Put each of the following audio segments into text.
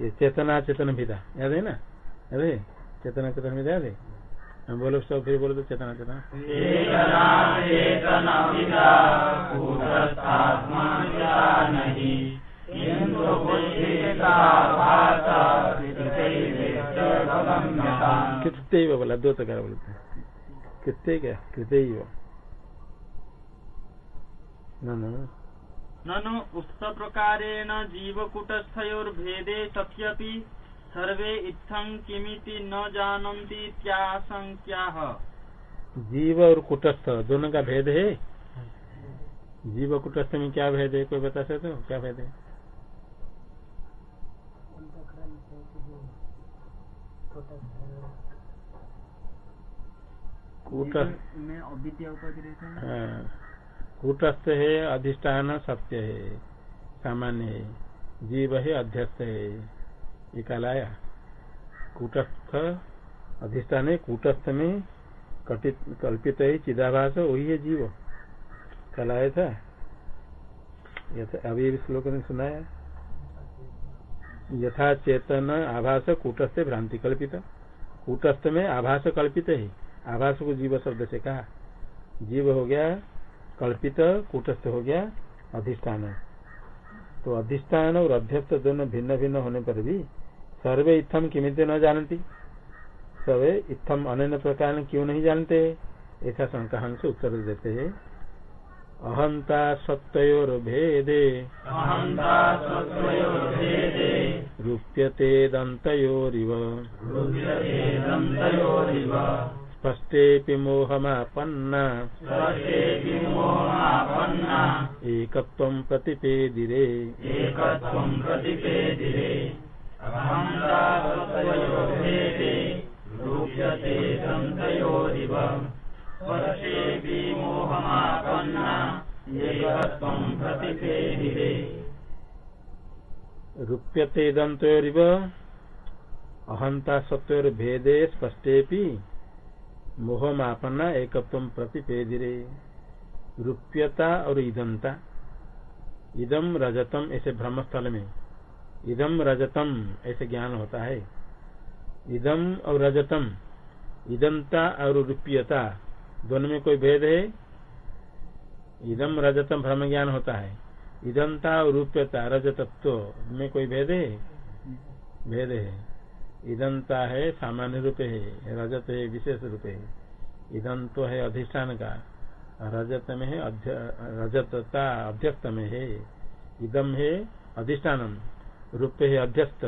ये चेतना चेतन भिदा याद है ना? याद है? चेतना चेतन भिदा याद है? हम बोलो सब फिर बोलो तो चेतना चेतना कृत्य बोला दो तकार बोलते हैं। कृत्य क्या? कृत्य न न। ननु उत्सप्रकारेण जीवकूटस्थयोर्भेदे सत्यपि सर्वे इत्थं किमिति न जानन्ति इत्याशङ्क्याः। जीव और कुटस्थ दोनों का भेद है? जीव कुटस्थ में क्या भेद है? कोई बता सकते हो? क्या भेद है? कूटस्थ। में अविद्या हाँ, कूटस्थ है, अधिष्ठान सत्य है, सामान्य है, जीव है अध्यस्त है। ये कहलाया। कूटस्थ, अधिष्ठान है, कूटस्थ में कटित, कल्पित है, चिदाभास, वही है जीव। कहलाया था। यथा अभी श्लोक ने सुनाया यथा चेतन, आभास, कूटस्थ, भ्रांति कल्पित। कूटस्थ में आभास कल्पित है। आभास को जीव शब्द से कहा। जीव हो गया कल्पित कूटस्थ हो गया अधिष्ठान। तो अधिष्ठान और अध्यस्त दोनों भिन्न भिन्न होने पर भी सर्वे इत्थम किमित न जानती सर्वे इत्थम अन्य प्रकार क्यों नहीं जानते? ऐसा शंका से उत्तर देते हैं। अहंता सत्योर भेदे। रूप्यते दन्तयोरिव। स्पष्टे मोहमापन्ना। एकत्वं प्रतिपेदिरे। रूप्यते दन्तयोरिव। अहंता सत्योर भेदे स्पष्टे मोहमापन्ना एकत्व प्रतिपेदिरे। रूप्यता और इदंता। इदम रजतम ऐसे ब्रह्म स्थल में। इदम रजतम ऐसे ज्ञान होता है। इदम और रजतम। इदंता और रूप्यता। दोनों में कोई भेद है? इदम रजतम भ्रम ज्ञान होता है। इदंता और रूप्यता, रजतत्व में कोई भेद है? भेद है। इदंता है सामान्य रूप है, रजत है विशेष रूप है। इदम तो है अधिष्ठान का, रजत में है रजतता अध्यस्त में है। इदम है अधिष्ठानम, रूप है अध्यस्त।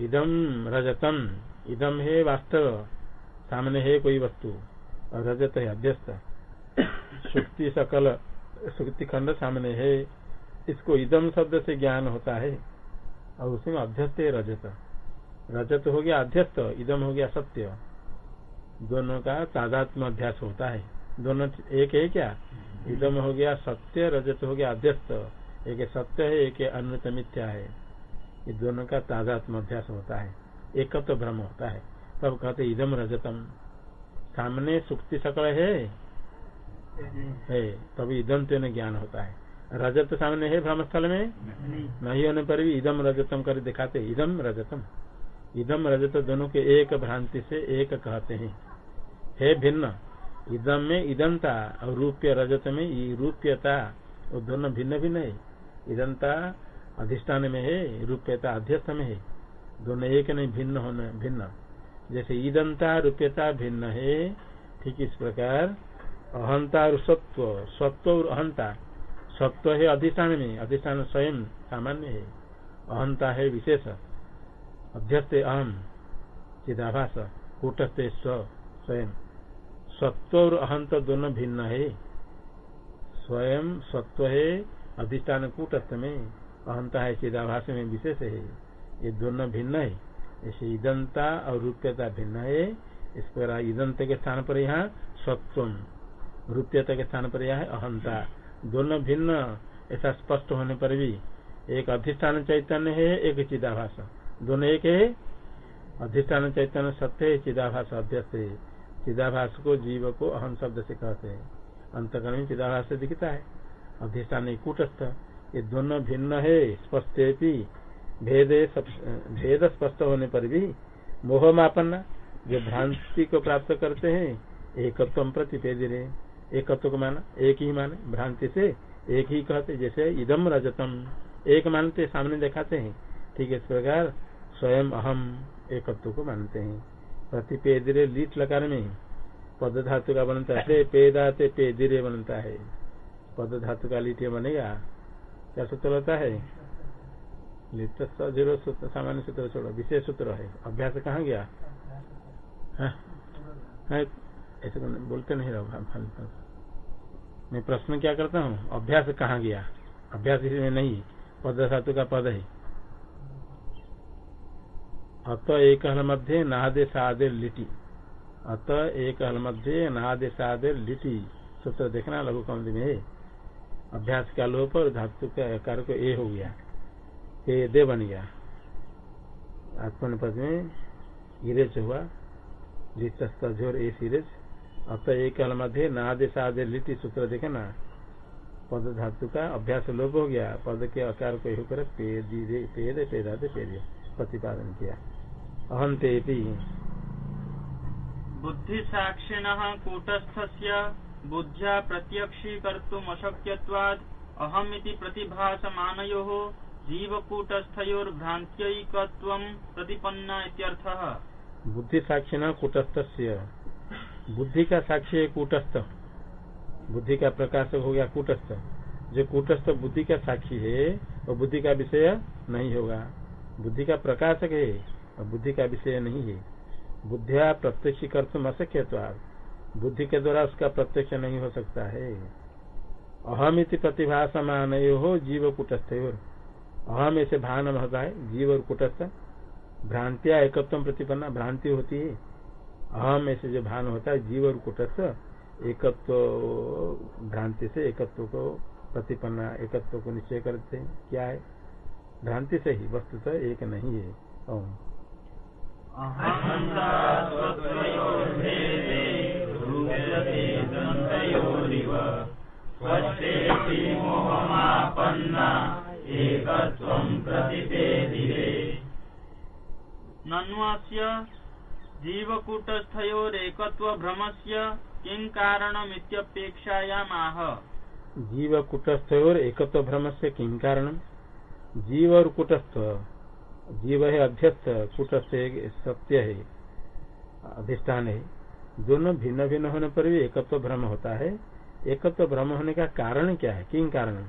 इदम रजतम इदम है वास्तव, सामने है कोई वस्तु और रजत है अध्यस्त। सुक्ति सकल, सुक्ति खंड सामने है, इसको इदम शब्द से ज्ञान होता है, और उसमें अध्यस्त है रजत। रजत हो गया अध्यस्त इदम हो गया सत्य। दोनों का तादात्म अध्यास होता है। दोनों एक है क्या? इदम हो गया सत्य रजत हो गया अध्यस्त। एक सत्य है एक अन्य मिथ्या है। ये दोनों का तादात्म अध्यास होता है। एक तो भ्रम होता है। तब कहते इदम रजतम। सामने सुक्ति सकल है। है तभी इदम तेन ज्ञान होता है। रजत सामने है भ्रम स्थल में? नहीं। होने पर भी इदम रजतम कर दिखाते इदम रजतम। इदम रजत दोनों के एक भ्रांति से एक कहते हैं। है भिन्न, इदम में इदंता और रूप्य रजत में रूप्यता, वो दोनों भिन्न भिन्न है। इदंता अधिष्ठान में है, रूप्यता अध्यस्त में है। दोनों एक नहीं, भिन्न होने, भिन्न। जैसे ईदंता रूप्यता भिन्न है, ठीक इस प्रकार। अहंता और सत्व सत्व और अहंता। सत्व है अधिष्ठान में, अधिष्ठान स्वयं सामान्य है। अहंता है विशेष। अध्यस्त अहम चिदाभास, कूटस्थ स्व, स्वयं। सत्व और अहंत दोनों भिन्न है। स्वयं सत्व है, अधिष्ठान कूटस्थ में। अहंता है चिदाभास में विशेष है। ये दोनों भिन्न है। ऐसे ईदंता और रूप्यता भिन्न है। इस पर ईदंत के स्थान पर यहाँ सत्व रूप्यता के स्थान पर यहाँ अहंता। दोनों भिन्न, ऐसा स्पष्ट होने पर भी एक अधिष्ठान चैतन्य है, एक चिदाभास। दोनों एक है। अधिष्ठान चैतन्य सत्य है, चिदाभास अध्यस्त है। चिदाभास को जीव को अहम शब्द से कहते हैं। अंतकरण में चिदाभास से दिखता है। अधिष्ठान कूटस्थ। ये दोनों भिन्न है, स्पष्ट भेद भेद स्पष्ट होने पर भी मोह मापन्ना जो भ्रांति को प्राप्त करते हैं, एकत्व प्रतिपेदी रहे एकत्व को माना, एक ही माने, भ्रांति से एक ही कहते जैसे इदम रजतम। एक मानते, सामने दिखाते हैं। ठीक है, इस प्रकार स्वयं अहम एकत्व को मानते हैं। प्रतिपेदिरे लीट लकार में पद धातु का बनता है। पेदाते पेदिरे बनता है। पद धातु का लीट बनेगा। क्या सूत्र होता है? लिट ज़ीरो सूत्र, सामान्य सूत्र छोड़ो। विशेष सूत्र है। अभ्यास कहाँ गया? ऐसे बोलते नहीं रहो। मैं प्रश्न क्या करता हूँ? अभ्यास कहाँ गया? अभ्यास इसमें नहीं। पद धातु का पद है। अत एक मध्य नादे सादे लिटी। अत एक मध्य नादे सादे लिटी। सूत्र देखना लघु कम में अभ्यास का लोप और धातु का आकार को ए हो गया। ए दे बन गया। आत्मन पद में इरेज हुआ। लिटोर ए सीरेज अत एक मध्य नादे सादे लिटी सूत्र देखे ना पद धातु का अभ्यास लोप हो गया। पद के आकार को होकर पेदे पेदे, पेदादे, पेदे। प्रतिपादन किया। अहंते बुद्धि साक्षिण कूटस्थ बुद्ध्या प्रत्यक्षीकर्तुम अशक्यवाद अहमिति प्रतिभासमानयो जीवकूटस्थयोर्भ्रांत्यकत्व प्रतिपन्ना इत्यर्थः। बुद्धि साक्षिण कूटस्थ बुद्धि का साक्षी है कूटस्थ। बुद्धि का प्रकाशक हो गया कूटस्थ। जो कूटस्थ बुद्धि का साक्षी है वो बुद्धि का विषय नहीं होगा। बुद्धि का प्रकाशक है और बुद्धि का विषय नहीं है। बुद्धिया प्रत्यक्ष कर तुम अशक्य बुद्धि के द्वारा उसका प्रत्यक्ष नहीं हो सकता है। अहमिति प्रतिभा समान हो जीव कुटस्थ अहम ऐसे भान होता है, जीव और कुटस्थ। भ्रांतिया एकत्व प्रतिपन्ना, भ्रांति होती है। अहम ऐसे जो भान होता है, जीव और कुटस्थ, एकत्व, भ्रांति से एकत्व को प्रतिपन्ना, एकत्व को निश्चय करते हैं। क्या है? भ्रांति से ही वस्तुतः तो एक नहीं है। नन्वास्य जीवकूटस्थयोरेकत्व भ्रमस्य किं कारणमित्यपेक्षायाम् आह जीव कुटस्थ एकत्व भ्रम से किं कारण जीव और कुटस्थ जीव है अध्यस्त कुटस्थ सत्य है अधिष्ठान है। दोनों भिन्न भिन्न होने पर भी एकत्व भ्रम होता है। एकत्व भ्रम होने का कारण क्या है? किन कारण?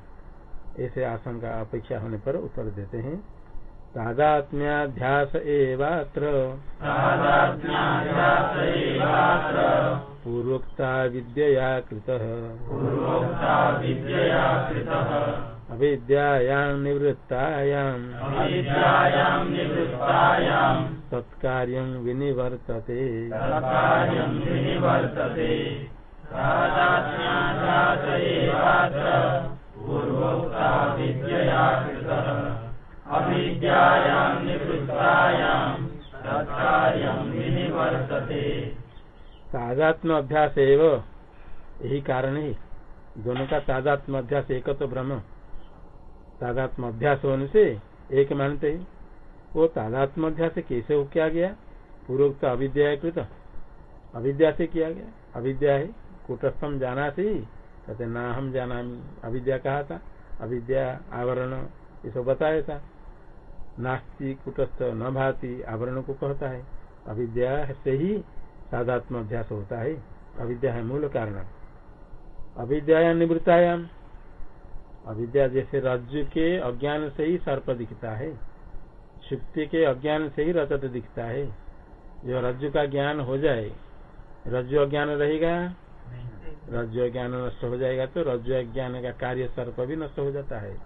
ऐसे आशंका अपेक्षा होने पर उत्तर देते हैं। तादात्म्याध्यास एवात्र। पूर्वोक्ता विद्यया कृतः। अविद्यायां निवृत्तायाम् तत्कार्यं विनिवर्तते। तादात्म अभ्यास एवं। यही कारण है। दोनों का तादात्म अभ्यास एक तो ब्रह्म। तादात्म अभ्यास होने से एक मानते हैं। वो तादात्म अभ्यास कैसे हो किया गया? पूर्वोक्त अविद्या कृत अविद्या से किया गया। अविद्या है, कुटस्थम जाना से कहते, ना हम जाना अविद्या कहा था। अविद्या, आवरण ये सब बताया था। नास्ती, कुटस्थ, न भाती, आवरण को कहता है। अविद्या से ही साधात्म अभ्यास होता है। अविद्या है मूल कारण। अविद्या निवृत्तायाम अविद्या जैसे रज्जु के अज्ञान से ही सर्प दिखता है। शुक्ति के अज्ञान से ही रजत दिखता है। जो रज्जु का ज्ञान हो जाए रज्जु अज्ञान रहेगा? रज्जु अज्ञान नष्ट हो जाएगा तो रज्जु अज्ञान का कार्य सर्प भी नष्ट हो जाता है।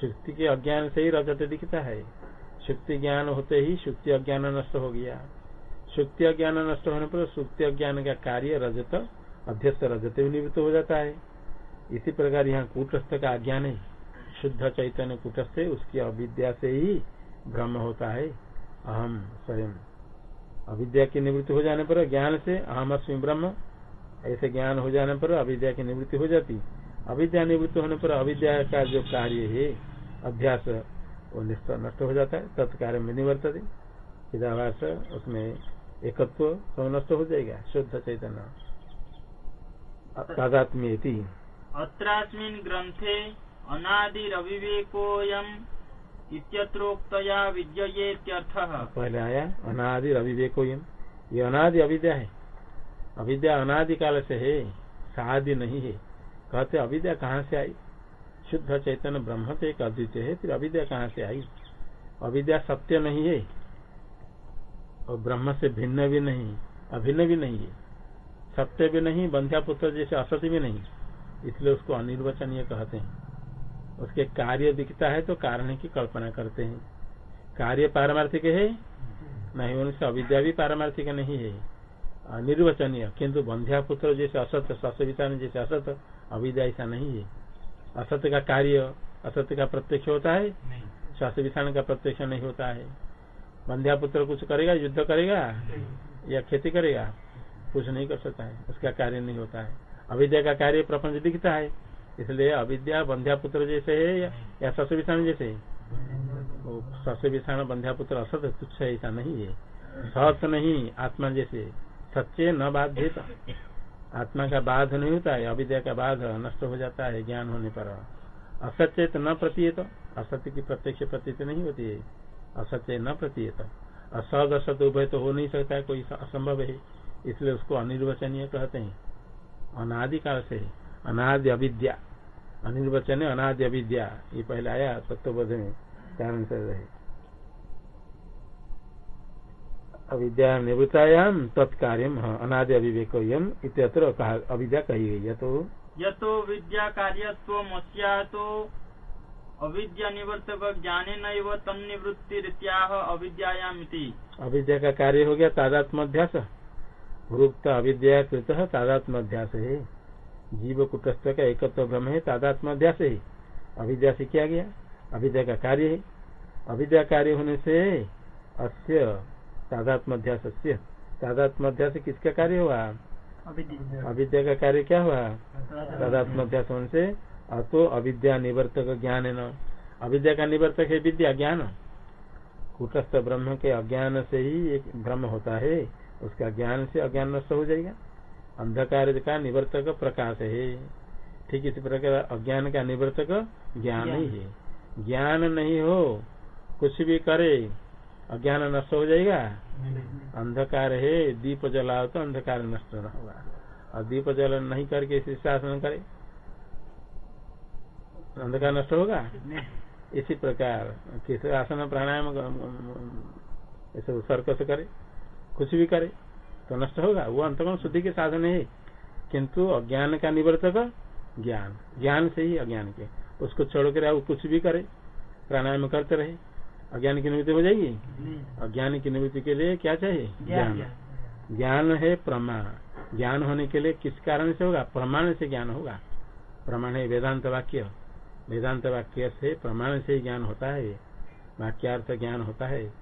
शुक्ति के अज्ञान से ही रजत दिखता है। शुक्ति ज्ञान होते ही शुक्ति अज्ञान नष्ट हो गया। शुक्ति अज्ञान नष्ट होने पर सुक्ति अज्ञान का कार्य रजत अध्यस्त रजत भी निवृत्त हो जाता है। इसी प्रकार यहाँ कूटस्थ का अज्ञान है शुद्ध चैतन्य कूटस्थ है, उसकी अविद्या से ही भ्रम होता है। अहम स्वयं। अविद्या की निवृत्ति हो जाने पर ज्ञान से अहम अस्मी ब्रह्म। ऐसे ज्ञान हो जाने पर अविद्या की निवृत्ति हो जाती। अविद्या निवृत्त होने पर अविद्या का जो कार्य है, अभ्यास, वो नष्ट हो जाता है, तत्कार्य में निवर्तते। चिदाभास उसमें एकत्व, सब नष्ट हो जाएगा। शुद्ध चैतन्य। तादात्म्य अत्रास्मिन् ग्रन्थे अनादिरविवेकोऽयम् इत्यत्रोक्तया विद्ययेत्यर्थः। पहले आया अनादि ये अनादि अविद्या है। अविद्या अनादि काल से है, सादि नहीं है। कहते अविद्या कहाँ से आई? शुद्ध चैतन्य ब्रह्म से एक अद्वितीय है, फिर अविद्या कहाँ से आई? अविद्या सत्य नहीं है, और ब्रह्म से भिन्न भी नहीं, अभिन्न भी नहीं है। सत्य भी नहीं, बंध्या पुत्र जैसे असत्य भी नहीं। इसलिए उसको अनिर्वचनीय कहते हैं। उसके कार्य दिखता है तो कारण की कल्पना करते हैं। कार्य पारमार्थिक है? नहीं उनसे अविद्या भी पारमार्थिक नहीं है। अनिर्वचनीय किंतु बंध्या पुत्र जैसे असत्य सस्विता जैसे असत अविद्या ऐसा नहीं है। असत्य का कार्य असत्य का प्रत्यक्ष होता है? स्वास्थ्य विषाण का प्रत्यक्ष नहीं होता है। बंध्या पुत्र कुछ करेगा युद्ध करेगा? या खेती करेगा? कुछ नहीं कर सकता है। उसका कार्य नहीं होता है। अविद्या का कार्य प्रपंच दिखता है। इसलिए अविद्या बंध्या पुत्र जैसे है या सस्य विषाण जैसे है? सस्य विषाण बंध्या पुत्र असत, तुच्छ ऐसा नहीं है। सत नहीं, आत्मा जैसे सच्चे न बाध्य आत्मा का बाध नहीं होता है, अविद्या का बाध नष्ट हो जाता है ज्ञान होने पर। असचेत न प्रतीयत। असत्य की प्रत्यक्ष प्रतीत नहीं होती है। असत्य न प्रतीयत। असद असत उभय तो हो नहीं सकता, कोई असंभव है। इसलिए उसको अनिर्वचनीय कहते हैं। अनादिकाल से अनाद्य अविद्या अनिर्वचन है अनाद्य अविद्या ये पहले आया तत्वबोध में कारण से रहे। अविद्या निवृत्तायाम तत्कार्य अनाद्य अविवेक इत्यत्र अविद्या कही गई है तो। यतो विद्या कार्यत्व तो अविद्या निवर्तक ज्ञाने नैव तन्निवृत्ति रीत्याह अविद्यायाम अविद्या का कार्य हो गया तादात्म्यास भूक्त अविद्या कृत तादात्म्यास है। जीव कुटस्थ का एकत्व भ्रम है तादात्म्यास है। अविद्या से किया गया? अविद्या का कार्य है। अविद्या कार्य होने से अस्य तादात्म्यास तादात्म्यास किसका कार्य हुआ? अविद्या। का कार्य क्या हुआ? तादात्म्यास होने से अतो अविद्या निवर्तक ज्ञान है न अविद्या का निवर्तक है विद्या ज्ञान। कुटस्थ ब्रह्म के अज्ञान से ही एक ब्रह्म होता है। उसका ज्ञान से अज्ञान नष्ट हो जाएगा। अंधकार का निवर्तक प्रकाश है। ठीक इसी प्रकार अज्ञान का निवर्तक ज्ञान ही है। ज्ञान नहीं हो कुछ भी करे अज्ञान नष्ट हो जाएगा। अंधकार है दीप जलाओ तो अंधकार नष्ट न होगा। और दीप जलन नहीं करके इसी शासन करे अंधकार नष्ट होगा? इसी प्रकार किस आसन प्राणायाम ऐसे सर्कस करे। कुछ भी करे तो नष्ट होगा। वो अंतगुण शुद्धि के साधन है। किंतु अज्ञान का निवर्तक ज्ञान। ज्ञान से ही अज्ञान के। उसको छोड़ कर वो कुछ भी करे प्राणायाम करते रहे। अज्ञान की निवृत्ति हो जाएगी? अज्ञान की निवृत्ति के लिए क्या चाहिए? ज्ञान। ज्ञान। है प्रमाण ज्ञान होने के लिए किस कारण से होगा? प्रमाण से ज्ञान होगा। प्रमाण है वेदांत वाक्य। वेदांत वाक्य से प्रमाण से ज्ञान होता है। वाक्यार्थ ज्ञान होता है।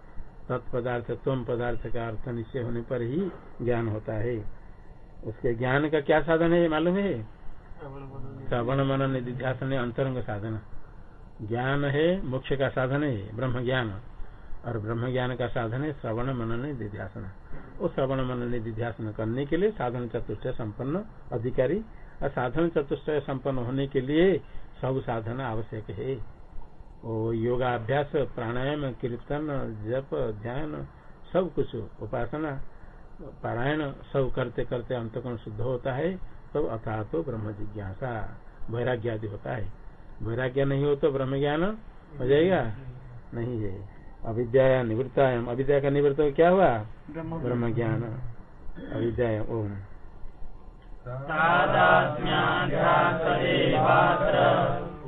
तत्पदार्थ तुम पदार्थ का अर्थ निश्चय होने पर ही ज्ञान होता है। उसके ज्ञान का क्या साधन है, मालूम है? श्रवण, मनन निधिध्यासन अंतरंग साधन। ज्ञान है, मोक्ष का साधन है ब्रह्म ज्ञान और ब्रह्म ज्ञान का साधन है श्रवण, मनन निधिध्यासन वो श्रवण, मनन निधिध्यासन करने के लिए साधन चतुष्ट संपन्न अधिकारी। और साधन चतुष्ट संपन्न होने के लिए सब साधन आवश्यक है। वो योगाभ्यास प्राणायाम कीर्तन जप ध्यान सब कुछ उपासना पारायण सब करते करते अंतकोण शुद्ध होता है तब अथा तो ब्रह्म जिज्ञासा वैराग्य आदि होता है। वैराग्य नहीं हो तो ब्रह्म ज्ञान हो जाएगा? नहीं है। अविद्या निवृत्तायाम। अविद्या का निवृत्त क्या हुआ? ब्रह्म ज्ञान अविद्या ओम।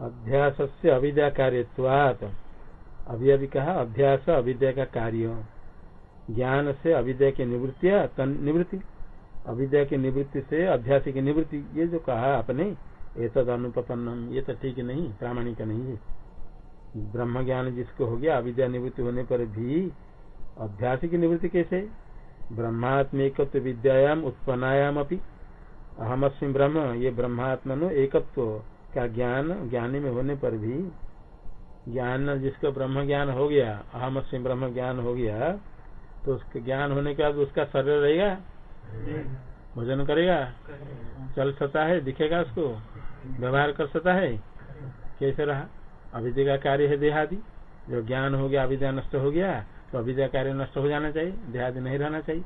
अध्यास से अविद्या कार्यवात अभी अभी कहा अभ्यास अविद्या का कार्य ज्ञान से अविद्या की निवृत्ति। निवृत्ति अविद्या की निवृत्ति से अभ्यास की निवृत्ति। ये जो कहा आपने, ये तद अनुपन्नम ये तो ठीक नहीं, प्रामाणिक नहीं है। ब्रह्म ज्ञान जिसको हो गया, अविद्या निवृत्ति होने पर भी अभ्यास की निवृत्ति कैसे? ब्रह्मात्मिक विद्यायाम उत्पन्नायाम अपनी अहमअस्मी ब्रह्म, ये ब्रह्मात्मनो एकत्व। का ज्ञान, ज्ञानी में होने पर भी ज्ञान जिसको ब्रह्म ज्ञान हो गया अहमअस्मी ब्रह्म ज्ञान हो गया तो उसके ज्ञान होने के बाद उसका शरीर रहेगा? भोजन करेगा? चल सकता है? दिखेगा उसको? व्यवहार कर सकता है? कैसे रहा? अविद्या का कार्य है देहादि। जो ज्ञान हो गया, अविद्या नष्ट हो गया तो अविद्या कार्य नष्ट हो जाना चाहिए, देहादि नहीं रहना चाहिए।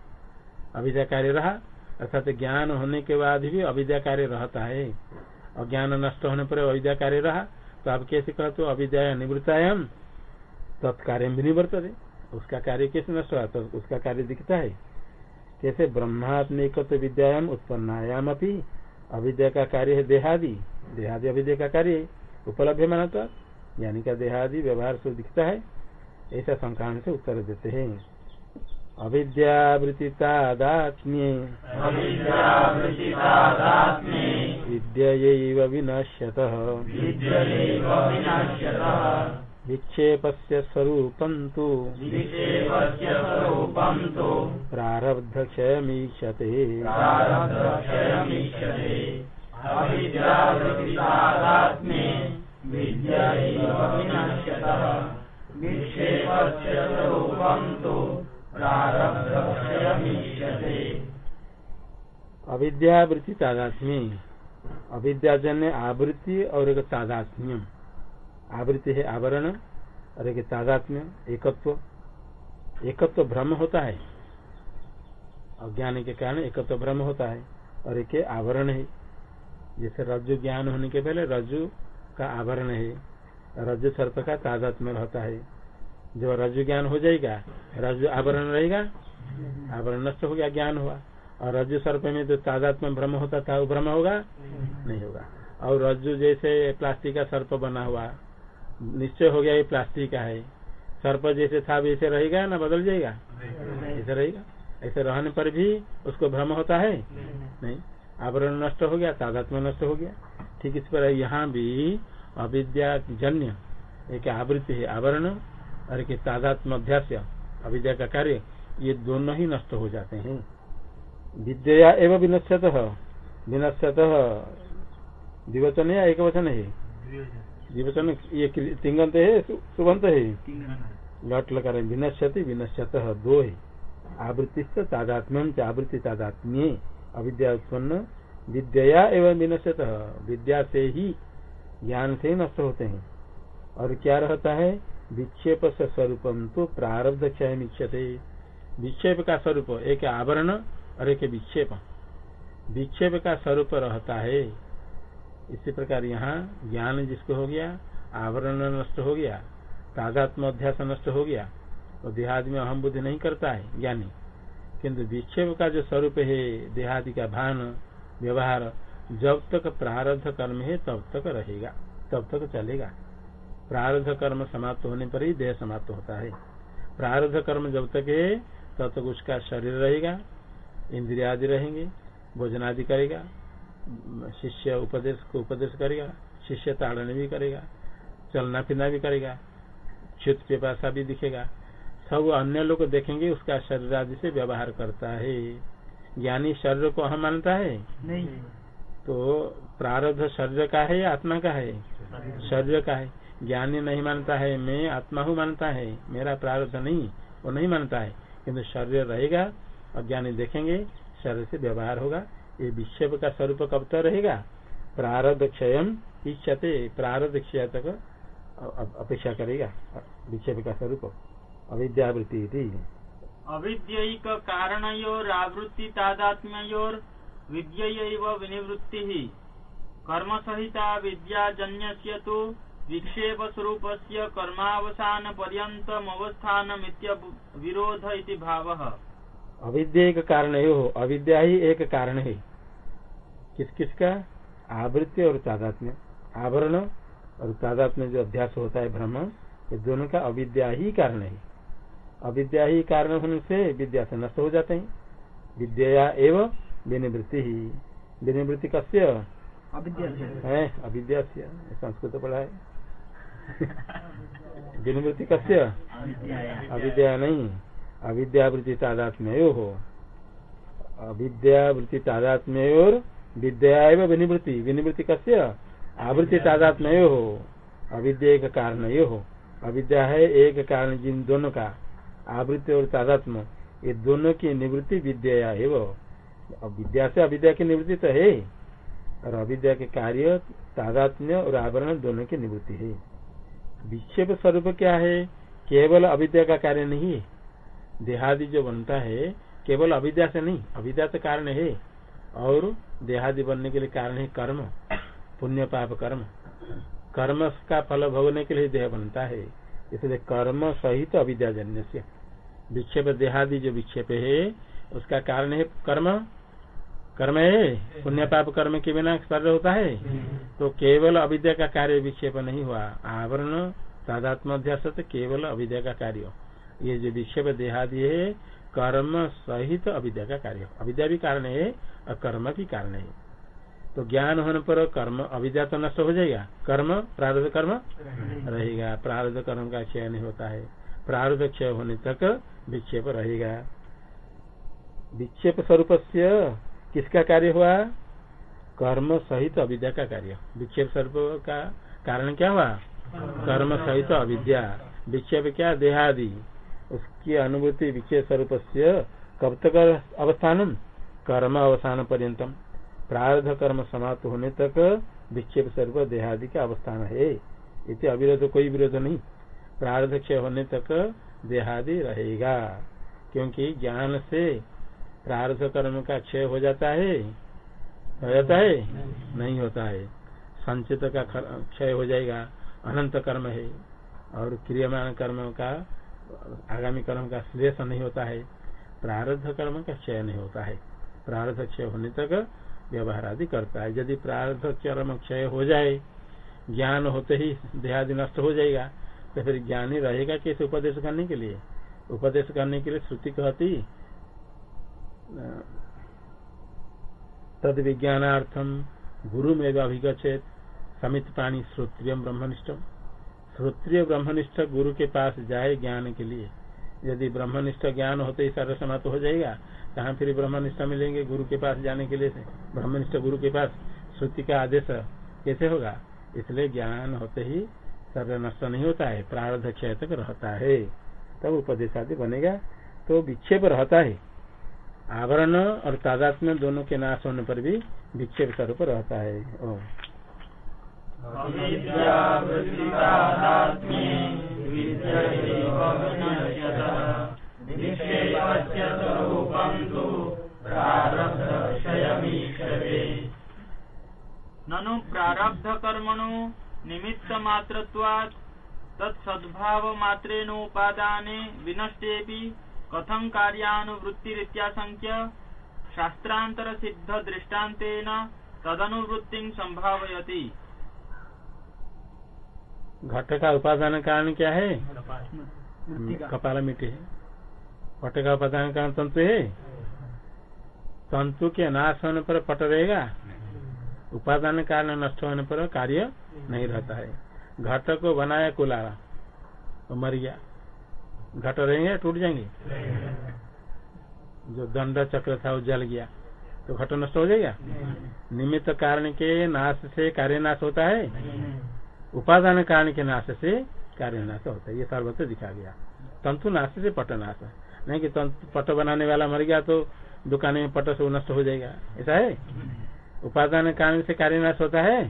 अविद्या कार्य रहा, अर्थात ज्ञान होने के बाद भी अविद्या कार्य रहता है। और ज्ञान नष्ट होने पर अविद्या कार्य रहा तो आप कैसे कहते हो, अविद्या निवृत्तायाम? तत्कार्य भी निवर्त उसका कार्य कैसे नष्ट हुआ तो उसका कार्य दिखता है। कैसे? ब्रह्मात्मिक विद्यायाम उत्पन्नायाम अपनी अविद्या का कार्य है देहादि। देहादि अविद्या का कार्य उपलब्ध माना तो यानी का देहादि व्यवहार से दिखता है। ऐसा संक्रांत से उत्तर देते हैं। अविद्यावृत्तितादात्म्ये विद्यैव विनश्यतः। विक्षेपस्य स्वरूपं तु। प्रारब्धक्षयमीक्षते। अविद्यावृत्ति तादात्म्य अविद्याजन्य आवृत्ति और एक तादात्म्य आवृत्ति है आवरण और एक तादात्म्य, एकत्व। एकत्व भ्रम होता है। अज्ञान के कारण एकत्व भ्रम होता है और एक आवरण है। जैसे रज्जु ज्ञान होने के पहले रज्जु का आवरण है। रज्जु सर्प का तादात्म्य रहता है। जब रज्जु ज्ञान हो जाएगा, रज्जु आवरण रहेगा, आवरण नष्ट हो गया, ज्ञान हुआ। और रज्जु सर्प में जो तादात्म्य भ्रम होता था, वो भ्रम होगा? नहीं होगा। और रज्जु जैसे प्लास्टिक का सर्प बना हुआ, निश्चय हो गया ये प्लास्टिक का है। सर्प जैसे था वैसे रहेगा ना, बदल जाएगा? ऐसे रहेगा। ऐसे रहने पर भी उसको भ्रम होता है? नहीं। आवरण नष्ट हो गया तादात्म्य नष्ट हो गया। ठीक इस पर यहाँ भी अविद्या जन्य एक आवृत्ति है, आवरण। और एक तादात्म अभ्यास अविद्या का कार्य, ये दोनों ही नष्ट हो जाते हैं। विद्या एवं विनश्यत। विनश्यत द्विवचन है एक वचन है? द्विवचन ये तिंगंत है सुबंत है? लट लगा विनश्यति, विनश्यत दो है। आवृत्ति से तादात्म्यम आवृत्ति तादात्म्य। अविद्या उत्पन्न विद्या एवं विनश्यत। विद्या से ही ज्ञान से ही नष्ट होते हैं। और क्या रहता है? विक्षेप से स्वरूपम तो प्रारब्ध क्षय इच्छते विक्षेप का स्वरूप एक आवरण, और एक विक्षेप। विक्षेप का स्वरूप रहता है। इसी प्रकार यहाँ ज्ञान जिसको हो गया, आवरण नष्ट हो गया तादात्म अध्यास नष्ट हो गया तो देहादि में अहम बुद्धि नहीं करता है ज्ञानी। किंतु विक्षेप का जो स्वरूप है, देहादि का भान, व्यवहार, जब तक प्रारब्ध कर्म है, तब तक रहेगा, तब तक चलेगा। प्रारब्ध कर्म समाप्त होने पर ही देह समाप्त होता है। प्रारब्ध कर्म जब तक है तब तक उसका शरीर रहेगा इंद्रिया आदि रहेंगे भोजन आदि करेगा शिष्य उपदेश को उपदेश करेगा शिष्य ताड़न भी करेगा चलना फिरना भी करेगा क्षुत पिपाशा भी दिखेगा। सब अन्य लोग देखेंगे उसका शरीर आदि से व्यवहार करता है। ज्ञानी शरीर को हम मानता है? नहीं। तो प्रारब्ध शरीर का है आत्मा का है? शरीर का है। ज्ञानी नहीं मानता है, मैं आत्मा हूँ मानता है, मेरा प्रारब्ध नहीं, वो नहीं मानता है। किंतु शरीर रहेगा और ज्ञानी देखेंगे, शरीर से व्यवहार होगा, ये विक्षेप का स्वरूप कब तक रहेगा। प्रारब्ध क्षय इच्छते, प्रारब्ध क्षय तक अपेक्षा करेगा, विक्षेप का स्वरूप। अविद्यावृत्ति अविद्यक कारणयोरावृत्ति तादात्म्योर विद्यैव विनिवृत्ति। कर्म सहिता विद्याजन्य तो विक्षेप स्वरूप से कर्मावसान पर्यतम अवस्थान विरोध इति भाव। अविद्या एक कारण है हो अविद्या ही एक कारण है। किस किस का आवृत्ति और तादात्म्य आवरण और तादात्म्य जो अध्यास होता है भ्रम ये दोनों का अविद्या ही कारण है। अविद्या ही कारण होने से विद्या से नष्ट हो जाते हैं। विद्या एवं विनिवृत्ति ही। विनिवृत्ति कस्य? है अविद्या संस्कृत पढ़ा है। विनिवृत्ति कस्य? अविद्या नहीं। अविद्यावृत्ति तादात्म्य हो अविद्यावृत्ति तादात्म्य और विद्या एवं विनिवृत्ति। विनिवृत्ति कस्य? आवृत्ति तादात्म्य हो अविद्या एक कारण यो हो अविद्या है एक कारण जिन दोनों का। आवृत्ति और तादात्म ये दोनों की निवृत्ति विद्या है वो विद्या से अविद्या की निवृत्ति तो है। और अविद्या के कार्य तादात्म्य और आवरण दोनों की निवृत्ति है। विक्षेप स्वरूप क्या है? केवल अविद्या का कार्य नहीं है। देहादि जो बनता है, केवल अविद्या से नहीं, अविद्या तो कारण है। और देहादि बनने के लिए कारण है कर्म, पुण्य पाप कर्म। कर्म का फल भोगने के लिए देह बनता है। इसलिए कर्म सहित तो अविद्याजन्य से। विक्षेप देहादि जो विक्षेप है, उसका कारण है कर्म। कर्म है पुण्य पाप कर्म के बिना सर्व होता है। तो केवल अविद्या का कार्य विक्षेप नहीं हुआ। आवरण साधात्म अध्यास केवल अविद्या का कार्य। ये जो विक्षेप देहादि है, कर्म सहित अविद्या का कार्य। अविद्या भी कारण है और कर्म भी कारण है। तो ज्ञान होने पर कर्म, अविद्या तो नष्ट हो जाएगा। कर्म, प्रारब्ध कर्म रहेगा। प्रारब्ध कर्म का क्षय नहीं होता है। प्रारब्ध क्षय होने तक विक्षेप रहेगा। विक्षेप स्वरूप किसका कार्य हुआ? कर्म सहित अविद्या का कार्य। विक्षेप स्वरूप का कारण क्या हुआ? कर्म सहित अविद्या। विक्षेप क्या? देहादि। उसकी अनुभूति विक्षेप स्वरूप से कब तक अवस्थान कर्म अवसान पर्यतम। प्रारब्ध कर्म समाप्त होने तक विक्षेप स्वरूप देहादि का अवस्थान है। इसे अविरोध, कोई विरोध नहीं। प्रार्ध क्षय होने तक देहादि रहेगा। क्योंकि ज्ञान से प्रारब्ध कर्म का क्षय हो जाता है? हो जाता है? नहीं। होता है। संचित का क्षय हो जाएगा अनंत कर्म है। और क्रियमान कर्म का आगामी कर्म का श्लेष नहीं होता है। प्रारब्ध कर्म का क्षय नहीं होता है। प्रारब्ध क्षय होने तक व्यवहार आदि करता है। यदि प्रारब्ध कर्म क्षय हो जाए ज्ञान होते ही देहादि नष्ट हो जाएगा। तो फिर ज्ञान ही रहेगा कैसे उपदेश करने के लिए? उपदेश करने के लिए श्रुति कहती तद विज्ञानार्थम गुरु में अभिगछेत समित प्राणी श्रोत्रिय ब्रह्मनिष्ठ श्रोत्रिय ब्रह्मनिष्ठ गुरु के पास जाए ज्ञान के लिए। यदि ब्रह्मनिष्ठ ज्ञान होते ही सर्व समाप्त हो जाएगा कहाँ फिर ब्रह्मनिष्ठ मिलेंगे गुरु के पास जाने के लिए ब्रह्मनिष्ठ गुरु के पास श्रुति का आदेश कैसे होगा? इसलिए ज्ञान होते ही सर्व नष्ट नहीं होता है, प्रारब्ध क्षय तक रहता है। तब उपदेश आदि बनेगा तो विक्षेप रहता है। आवरण और तादात्म्य दोनों के नाश होने पर भी विक्षेप स्वरूप रहता है। ओ ननु प्रारब्ध कर्मणु निमित्त मात्रत्वात्, तत्सद्भाव मात्रेणोपादाने विनष्टेपि कथम कार्यानुवृत्तिरित्याशंक्य शास्त्रांतर सिद्ध दृष्टान्तेन तदनुवृत्ति संभावयति घट का उपादान कारण क्या है कपाल मिट्टी है। पट का उपादान कारण तंतु है? तंतु के नाश होने पर पट रहेगा? उपादान कारण नष्ट होने पर कार्य नहीं रहता है। घट को बनाया कुलारा तो मर गया। घट रहेंगे टूट जाएँगे? जो दंड चक्र था वो जल गया। तो घट नष्ट हो जाएगा? निमित्त कारण के नाश से कार्य नाश होता है? उपादान कारण के नाश से कार्य नाश होता है। ये सर्वत्र दिखा गया। तंतु नाश से पट नाश नहीं कि तंतु पट बनाने वाला मर गया तो दुकान में पट से नष्ट हो जाएगा। ऐसा है? उपादान कारण से कार्य नाश होता है।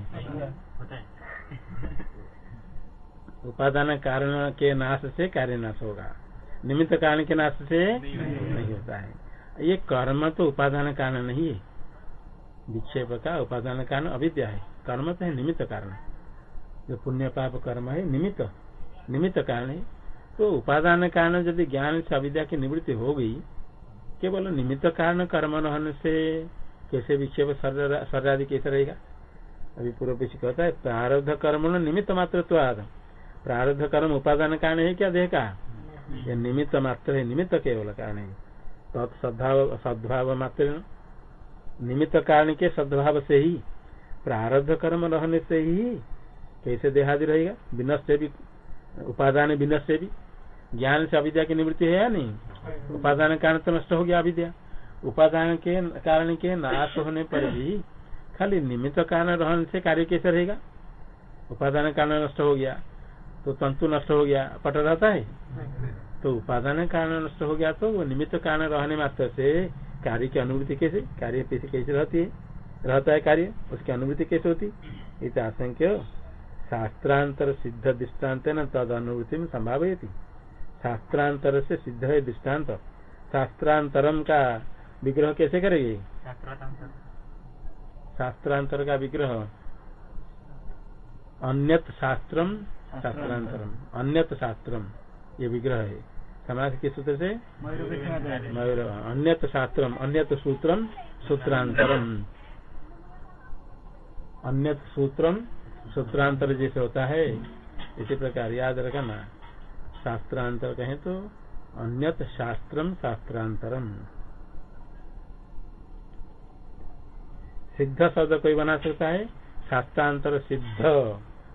उपादान कारण के नाश से कार्य नाश होगा। निमित्त कारण के नाश से नहीं होता है। ये कर्म तो उपादान कारण नहीं है। विक्षेप का उपादान कारण अविद्या है। कर्म तो है निमित्त कारण। जो पुण्य पाप कर्म है, निमित्त निमित्त कारण है। तो उपादान कारण यदि ज्ञान से अविद्या की निवृत्ति हो गई, केवल निमित्त कारण कर्म न से कैसे विक्षेप शरीर कैसे रहेगा? अभी पूर्व पीछे कहता है, प्रारब्ध कर्म निमित्त मात्र तो प्रारब्ध कर्म उपादान कारण है क्या देह का? ये निमित्त मात्र है, निमित्त केवल कारण है। तत्सद्भाव सद्भाव मात्र निमित्त कारण के सद्भाव से ही, प्रारब्ध कर्म रहने से ही कैसे देहादि रहेगा? विनष्ट भी, उपादान विनष्ट भी। ज्ञान से अविद्या की निवृत्ति है या नहीं? उपादान कारण तो नष्ट हो गया अविद्या। उपादान के कारण के नाश होने पर भी खाली निमित्त कारण रहने से कार्य कैसे रहेगा? उपादान कारण नष्ट हो गया। तो तंतु नष्ट हो गया पट रहता है? तो उपादान कारण नष्ट हो गया तो वो निमित्त कारण रहने मात्र से कार्य की अनुभूति कैसे? कार्य कैसे कैसे रहती है? रहता है कार्य उसकी अनुभूति कैसे होती? इत आशंक्य। शास्त्रांतर सिद्ध दृष्टांत न तद अनुभूति में संभावती शास्त्रांतर से सिद्ध है दृष्टांत। शास्त्रांतरम का विग्रह कैसे करेगी? शास्त्रांतर। का विग्रह। अन्यत शास्त्रम शास्त्रांतरम अन्यत शास्त्रम ये विग्रह। है समाज के सूत्र से? मयूर अन्यत शास्त्रम अन्यत सूत्रम सूत्रांतरम अन्यत सूत्रम सूत्रांतर जैसे होता है। इसी प्रकार याद रखना। शास्त्रांतर कहें तो अन्यत शास्त्रम शास्त्रांतरम सिद्ध शब्द कोई बना सकता है? शास्त्रांतर सिद्ध।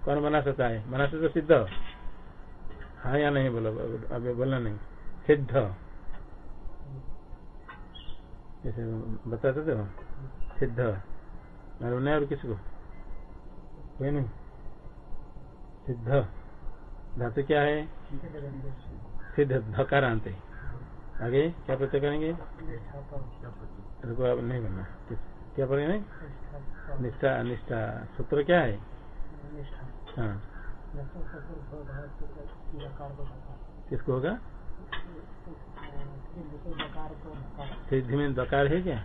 कौन बना सकता है? बना सकते सिद्ध। हाँ या नहीं बोलो? अभी बोलना नहीं। सिद्ध। जैसे बता सकते हो सिद्ध। नहीं और किसी को नहीं। सिद्ध। धातु क्या है? सिद्ध। धकारांत। आगे क्या प्रत्यय करेंगे? रुको अब नहीं बनना क्या पढ़ेंगे? निष्ठा निष्ठा सूत्र क्या हाँ? किसको होगा? सिद्धि में दकार है क्या?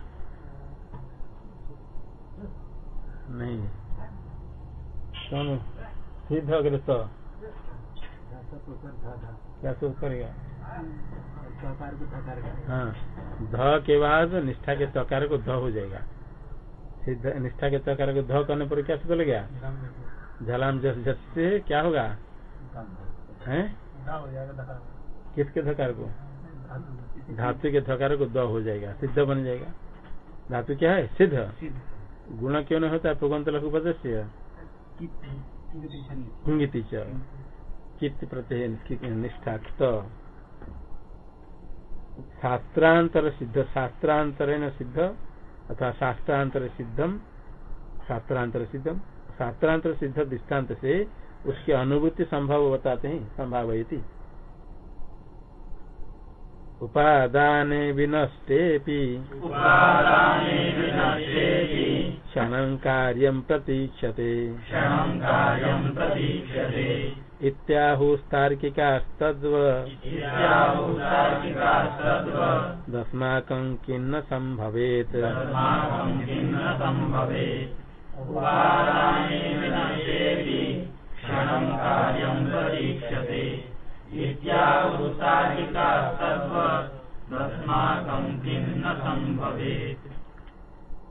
नहीं। कौन सिद्ध अगर तो क्या सूत्र करेगा हाँ। ध के बाद निष्ठा के तकार को ध हो जाएगा। सिद्ध निष्ठा के तकार को ध करने पर क्या सूत्र लग झलाम जस जस से क्या होगा? है? किसके धकार को? धातु के धकार को द हो जाएगा, सिद्ध बन जाएगा। धातु क्या है? सिद्ध। गुण क्यों नहीं होता? है पुगंत लघु पदस्य चित्त प्रत्यय निष्ठा? शास्त्रांतर सिद्ध। शास्त्रांतर न सिद्ध। अथवा शास्त्रांतर सिद्धम शास्त्रांतर सिद्धम शास्त्रांतर सिद्ध दृष्टांत से उसकी अनुभूति संभव बताते हैं संभावयती। उपादाने विनष्टेऽपि। क्षणं कार्यं प्रतीक्षते। इत्याहुस्तार्किकास्तद्व। दस्माकं किन्न सम्भवेत्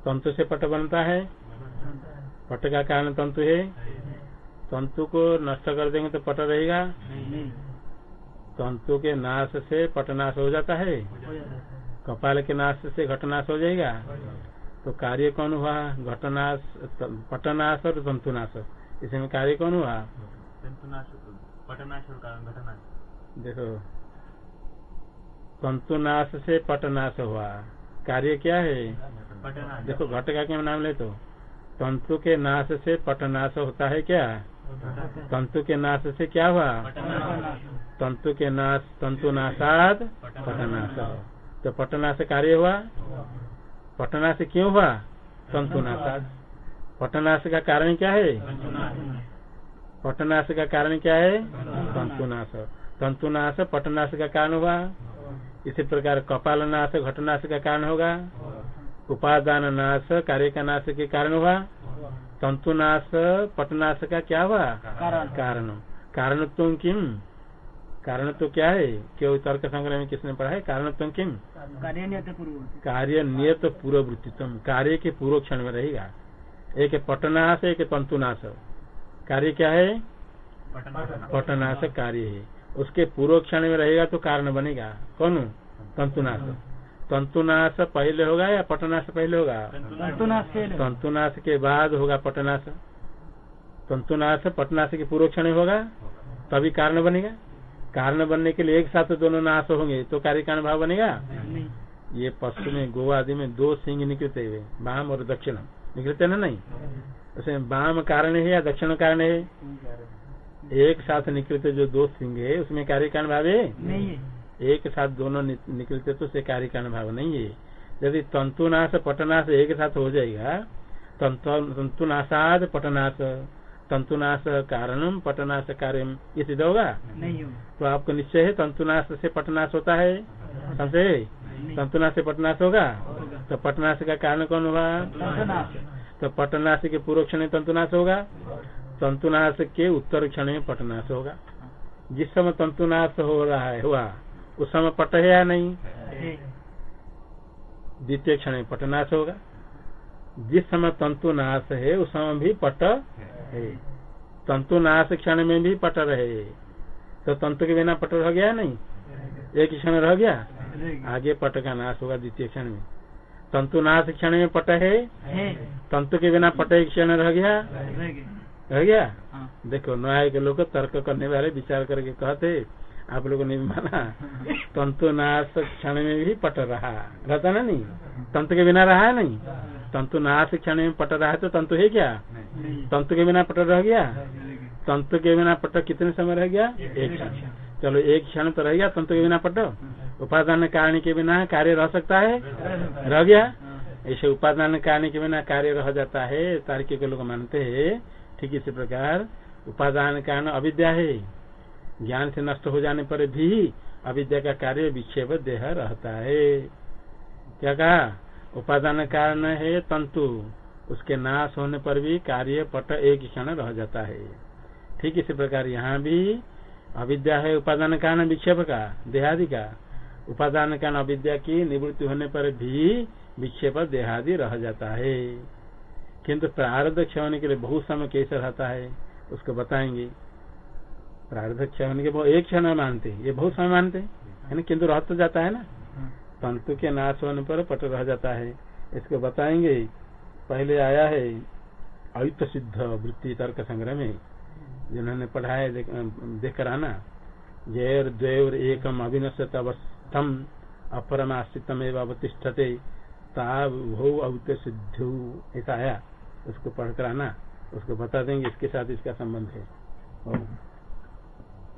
तंतु से पट बनता है। पट का कारण तंतु है। तंतु को नष्ट कर देंगे तो पट रहेगा। तंतु के नाश से पटनाश हो जाता है। कपाल के नाश से घटनाश हो जाएगा। तो कार्य कौन हुआ? घटनाश पटनाश और तंतुनाश इसमें कार्य कौन हुआ? देखो तंतुनाश से पटनाश हुआ। कार्य क्या है? देखो घट का क्या नाम ले तो? तंतु के नाश से पटनाश होता है क्या? तंतु के नाश से क्या हुआ? तंतु के नाश तंतु नाशाद पटनाश। तो पटनाश कार्य हुआ। पटनाश क्यों हुआ तंतु नाशाद पटनाश का कारण क्या है? पटनाश का कारण क्या है? तंतुनाश तंतुनाश पटनाश का कारण हुआ। इसी प्रकार कपाल नाश घटनाश का कारण होगा। उपादान नाश कार्य का नाश के कारण हुआ। तंतुनाश पटनाश का क्या हुआ? कारण। कारण। तुम किम? कारण तो क्या है? क्यों तर्क संग्रह में किसने पढ़ा है? कारण तुम किम? कार्य नियत पूर्व वृत्तित्व कार्य के पूर्व क्षण में रहेगा। एक पटनाश एक तंतुनाश। कार्य क्या है? पटनाश। कार्य है। उसके पूर्व क्षण में रहेगा तो कारण बनेगा। कौन? तंतुनाश। तंतुनाश पहले होगा या पटनाश पहले होगा? तंतुनाश के बाद होगा पटनाश। तंतुनाश पटनाश के पूर्व क्षण होगा तभी कारण बनेगा। कारण बनने के लिए एक साथ दोनों नाश होंगे तो कार्य कारण भाव बनेगा? ये पशु में गो आदि में दो सिंह निकलते हुए बाम और दक्षिण निकलते ना नहीं? उसमें वाम कारण है या दक्षिण कारण है? एक साथ निकलते जो दो सिंह है उसमें कार्य कारण भाव है? एक साथ दोनों निकलते तो उसे कार्य कारण भाव नहीं है। यदि तंतुनाश पटनाश एक साथ हो जाएगा तंतु- तंतुनाशाद पटनाश। तंतुनाश कारणम पटनाश कार्यम ये सिद्ध होगा नहीं तो आपको निश्चय है तंतुनाश से पटनाश होता है? संशय तंतुनाश से पटनाश होगा? होगा। तो पटनाश का कारण कौन होगा तो पटनाश के पूर्व क्षण तंतुनाश होगा? तंतुनाश के उत्तर क्षण में पटनाश होगा। जिस समय तंतुनाश हो रहा है हुआ उस समय पट है या नहीं? द्वितीय क्षण में पटनाश होगा। जिस समय तंतु नाश है उस समय भी पट है। तंतुनाश क्षण में भी पट रहे। तो तंतु के बिना पट रह गया नहीं? एक क्षण रह गया? आगे पट का नाश होगा द्वितीय क्षण में। तंतुनाश क्षण में पट है? है। तंतु के बिना पट एक क्षण रह गया। रह गया? हाँ। देखो न्याय के लोग तर्क करने वाले विचार करके कहते आप लोगों ने भी माना तंतुनाश क्षण में भी पट रहा। रहता ना नहीं? तंतु के बिना रहा है नहीं तंतुनाश क्षण में पट रहा है तो तंतु है क्या? तंतु के बिना पट रह गया? तंतु के बिना पट कितने समय रह गया? एक क्षण। चलो, एक क्षण तो रह गया तंतु के बिना पट। उपादान कारण के बिना कार्य रह सकता है? रह गया। ऐसे उपादान कारण के बिना कार्य रह जाता है, तार्किक लोग मानते हैं। ठीक इसी प्रकार, उपादान कारण अविद्या है। ज्ञान से नष्ट हो जाने पर भी अविद्या का कार्य विक्षेप देह रहता है। क्या कहा उपादान कारण है तंतु। उसके नाश होने पर भी कार्य पट एक क्षण रह जाता है। ठीक इसी प्रकार यहाँ भी अविद्या है उपादान कारण विक्षेप का, देहादि का। उपादान कारण अविद्या की निवृत्ति होने पर भी विक्षेप देहादि रह जाता है। किंतु प्रारब्ध क्षय होने के लिए बहुत समय कैसे रहता है, उसको बताएँगे। प्रारब्ध क्षय होने के बहुत एक क्षण में मानते हैं, ये बहुत समय मानते हैं। है ना? किंतु रह तो जाता है ना? हाँ। तंतु के नाश होने पर पट रह जाता है। इसको बताएँगे पहले आया है अयुत सिद्ध वृत्ति तर्क संग्रह में जिन्होंने पढ़ा है देख, देख कर आना। जयर द्वैर एकम अविनश्यत अवस्थम अपरम आश्रितम एवं अवतिष्ठते ताभो अवित सिद्धु। ऐसा आया। उसको पढ़कर आना। उसको बता देंगे इसके साथ इसका संबंध है।